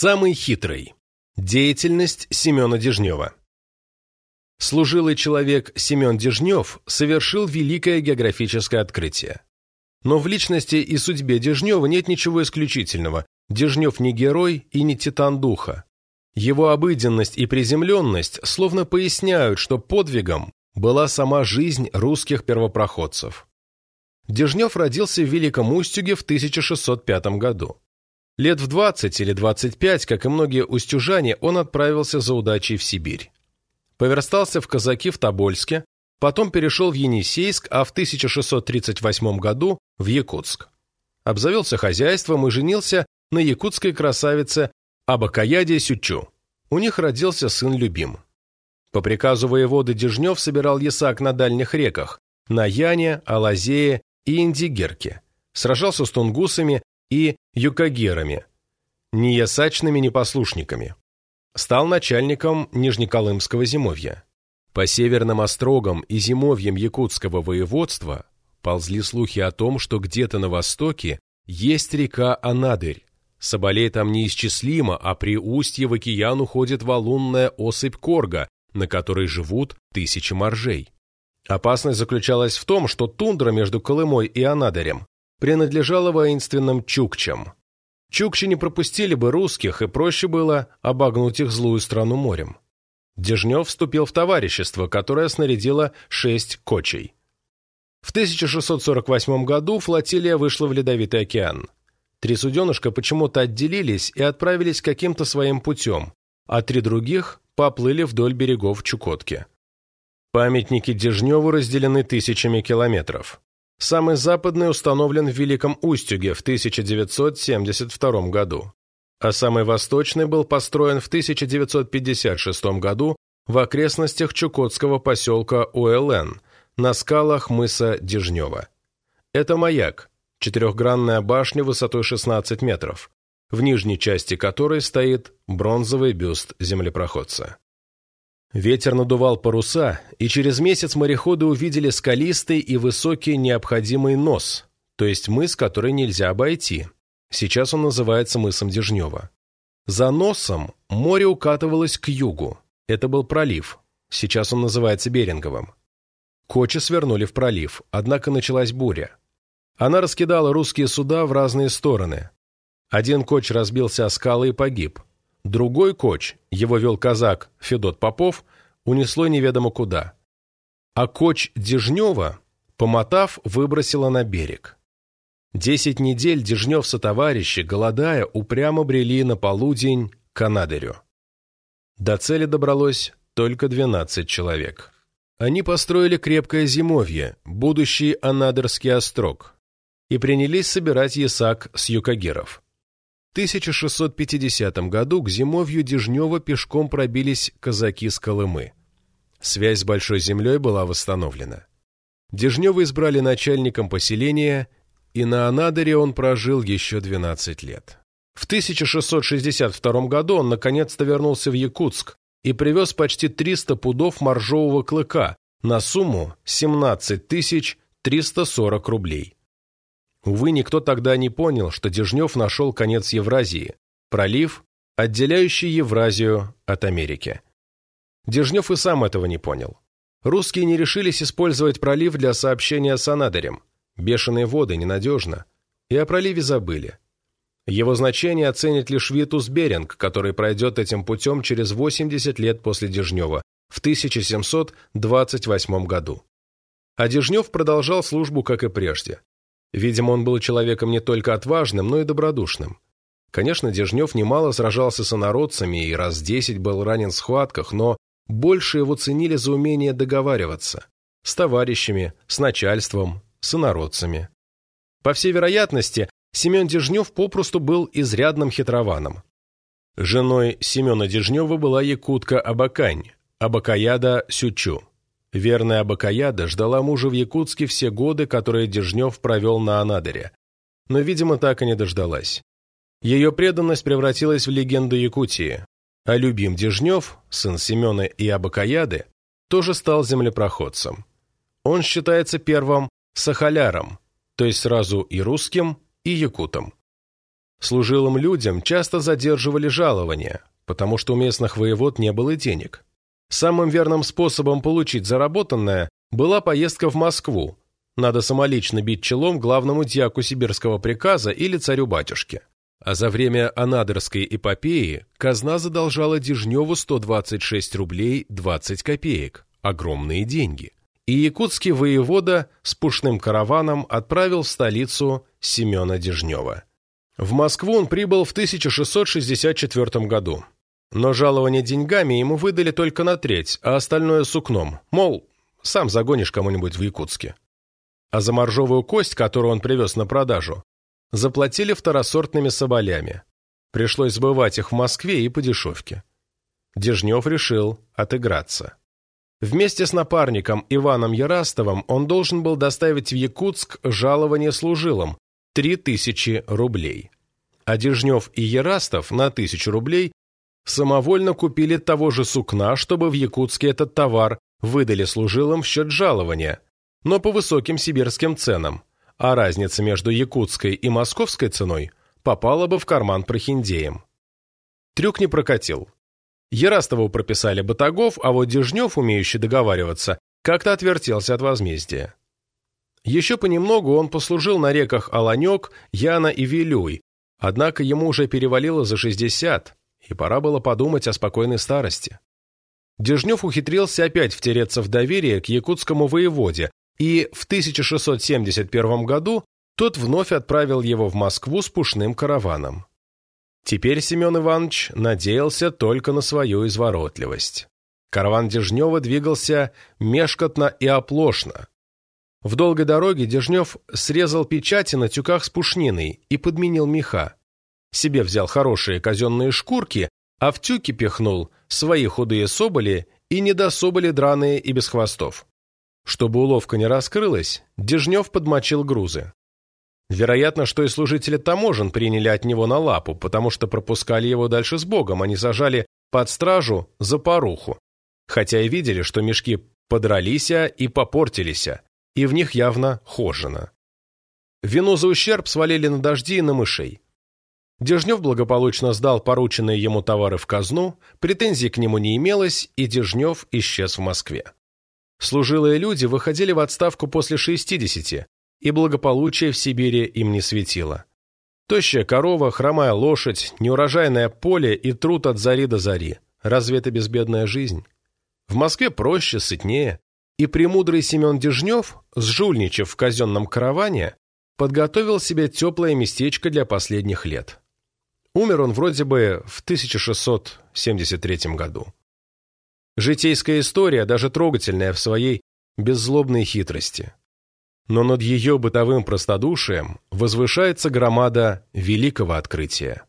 Самый хитрый. Деятельность Семена Дежнева. Служилый человек Семен Дежнев совершил великое географическое открытие. Но в личности и судьбе Дежнева нет ничего исключительного. Дежнев не герой и не титан духа. Его обыденность и приземленность словно поясняют, что подвигом была сама жизнь русских первопроходцев. Дежнев родился в Великом Устюге в 1605 году. Лет в 20 или 25, как и многие устюжане, он отправился за удачей в Сибирь. Поверстался в казаки в Тобольске, потом перешел в Енисейск, а в 1638 году в Якутск. Обзавелся хозяйством и женился на якутской красавице Абакаяде Сючу. У них родился сын Любим. По приказу воеводы Дежнев собирал ясак на дальних реках, на Яне, Алазее и Индигерке, сражался с тунгусами и юкагерами, неясачными непослушниками. Стал начальником Нижнеколымского зимовья. По северным острогам и зимовьям якутского воеводства ползли слухи о том, что где-то на востоке есть река Анадырь. Соболей там неисчислимо, а при устье в океан уходит валунная осыпь Корга, на которой живут тысячи моржей. Опасность заключалась в том, что тундра между Колымой и Анадырем принадлежала воинственным чукчам. Чукчи не пропустили бы русских, и проще было обогнуть их злую страну морем. Дежнев вступил в товарищество, которое снарядило шесть кочей. В 1648 году флотилия вышла в Ледовитый океан. Три суденышка почему-то отделились и отправились каким-то своим путем, а три других поплыли вдоль берегов Чукотки. Памятники Дежневу разделены тысячами километров. Самый западный установлен в Великом Устюге в 1972 году, а самый восточный был построен в 1956 году в окрестностях чукотского поселка УЛН на скалах мыса Дежнева. Это маяк, четырехгранная башня высотой 16 метров, в нижней части которой стоит бронзовый бюст землепроходца. Ветер надувал паруса, и через месяц мореходы увидели скалистый и высокий необходимый нос, то есть мыс, который нельзя обойти. Сейчас он называется мысом Дежнева. За носом море укатывалось к югу. Это был пролив. Сейчас он называется Беринговым. Кочи свернули в пролив, однако началась буря. Она раскидала русские суда в разные стороны. Один коч разбился о скалы и погиб. Другой коч, его вел казак Федот Попов, унесло неведомо куда. А коч Дежнева, помотав, выбросила на берег. Десять недель Дежнев со товарищи, голодая, упрямо брели на полудень к Анадырю. До цели добралось только двенадцать человек. Они построили крепкое зимовье, будущий Анадырский острог, и принялись собирать ясак с юкагеров. 1650 году к зимовью Дежнева пешком пробились казаки с Колымы. Связь с Большой землей была восстановлена. Дежнева избрали начальником поселения, и на Анадыре он прожил еще 12 лет. В 1662 году он наконец-то вернулся в Якутск и привез почти 300 пудов моржового клыка на сумму 17 340 рублей. Увы, никто тогда не понял, что Дежнев нашел конец Евразии, пролив, отделяющий Евразию от Америки. Дежнев и сам этого не понял. Русские не решились использовать пролив для сообщения с Анадырем. Бешеные воды ненадежно. И о проливе забыли. Его значение оценит лишь Витус Беринг, который пройдет этим путем через 80 лет после Дежнева, в 1728 году. А Дежнев продолжал службу, как и прежде. Видимо, он был человеком не только отважным, но и добродушным. Конечно, Дежнев немало сражался с инородцами и раз десять был ранен в схватках, но больше его ценили за умение договариваться. С товарищами, с начальством, с инородцами. По всей вероятности, Семен Дежнев попросту был изрядным хитрованом. Женой Семена Дежнева была якутка Абакань, Абакаяда Сючу. Верная Абакаяда ждала мужа в Якутске все годы, которые Дежнев провел на Анадыре. Но, видимо, так и не дождалась. Ее преданность превратилась в легенду Якутии. А Любим Дежнев, сын Семена и Абакаяды, тоже стал землепроходцем. Он считается первым сахаляром, то есть сразу и русским, и якутом. Служилым людям часто задерживали жалования, потому что у местных воевод не было денег. Самым верным способом получить заработанное была поездка в Москву. Надо самолично бить челом главному дьяку сибирского приказа или царю-батюшке. А за время Анадырской эпопеи казна задолжала Дежневу 126 рублей 20 копеек. Огромные деньги. И якутский воевода с пушным караваном отправил в столицу Семена Дежнева. В Москву он прибыл в 1664 году. Но жалование деньгами ему выдали только на треть, а остальное сукном. Мол, сам загонишь кому-нибудь в Якутске. А за моржовую кость, которую он привез на продажу, заплатили второсортными соболями. Пришлось сбывать их в Москве и по дешевке. Дежнев решил отыграться. Вместе с напарником Иваном Ярастовым он должен был доставить в Якутск жалование служилым – 3000 рублей. А Дежнев и Ярастов на 1000 рублей самовольно купили того же сукна, чтобы в Якутске этот товар выдали служилым в счет жалования, но по высоким сибирским ценам, а разница между якутской и московской ценой попала бы в карман прохиндеям. Трюк не прокатил. Ярастову прописали батагов, а вот Дежнев, умеющий договариваться, как-то отвертелся от возмездия. Еще понемногу он послужил на реках Аланек, Яна и Вилюй, однако ему уже перевалило за 60, и пора было подумать о спокойной старости. Дежнев ухитрился опять втереться в доверие к якутскому воеводе, и в 1671 году тот вновь отправил его в Москву с пушным караваном. Теперь Семен Иванович надеялся только на свою изворотливость. Караван Дежнева двигался мешкотно и оплошно. В долгой дороге Дежнев срезал печати на тюках с пушниной и подменил меха. Себе взял хорошие казенные шкурки, а в тюки пихнул свои худые соболи и недособоли драные и без хвостов. Чтобы уловка не раскрылась, Дежнев подмочил грузы. Вероятно, что и служители таможен приняли от него на лапу, потому что пропускали его дальше с Богом, они сажали под стражу за поруху. Хотя и видели, что мешки подрались и попортились, и в них явно хожено. Вину за ущерб свалили на дожди и на мышей. Дежнев благополучно сдал порученные ему товары в казну, претензий к нему не имелось, и Дежнев исчез в Москве. Служилые люди выходили в отставку после 60, и благополучие в Сибири им не светило. Тощая корова, хромая лошадь, неурожайное поле и труд от зари до зари. Разве это безбедная жизнь? В Москве проще, сытнее. И премудрый Семен Дежнев, сжульничав в казенном караване, подготовил себе теплое местечко для последних лет. Умер он вроде бы в 1673 году. Житейская история, даже трогательная в своей беззлобной хитрости. Но над ее бытовым простодушием возвышается громада великого открытия.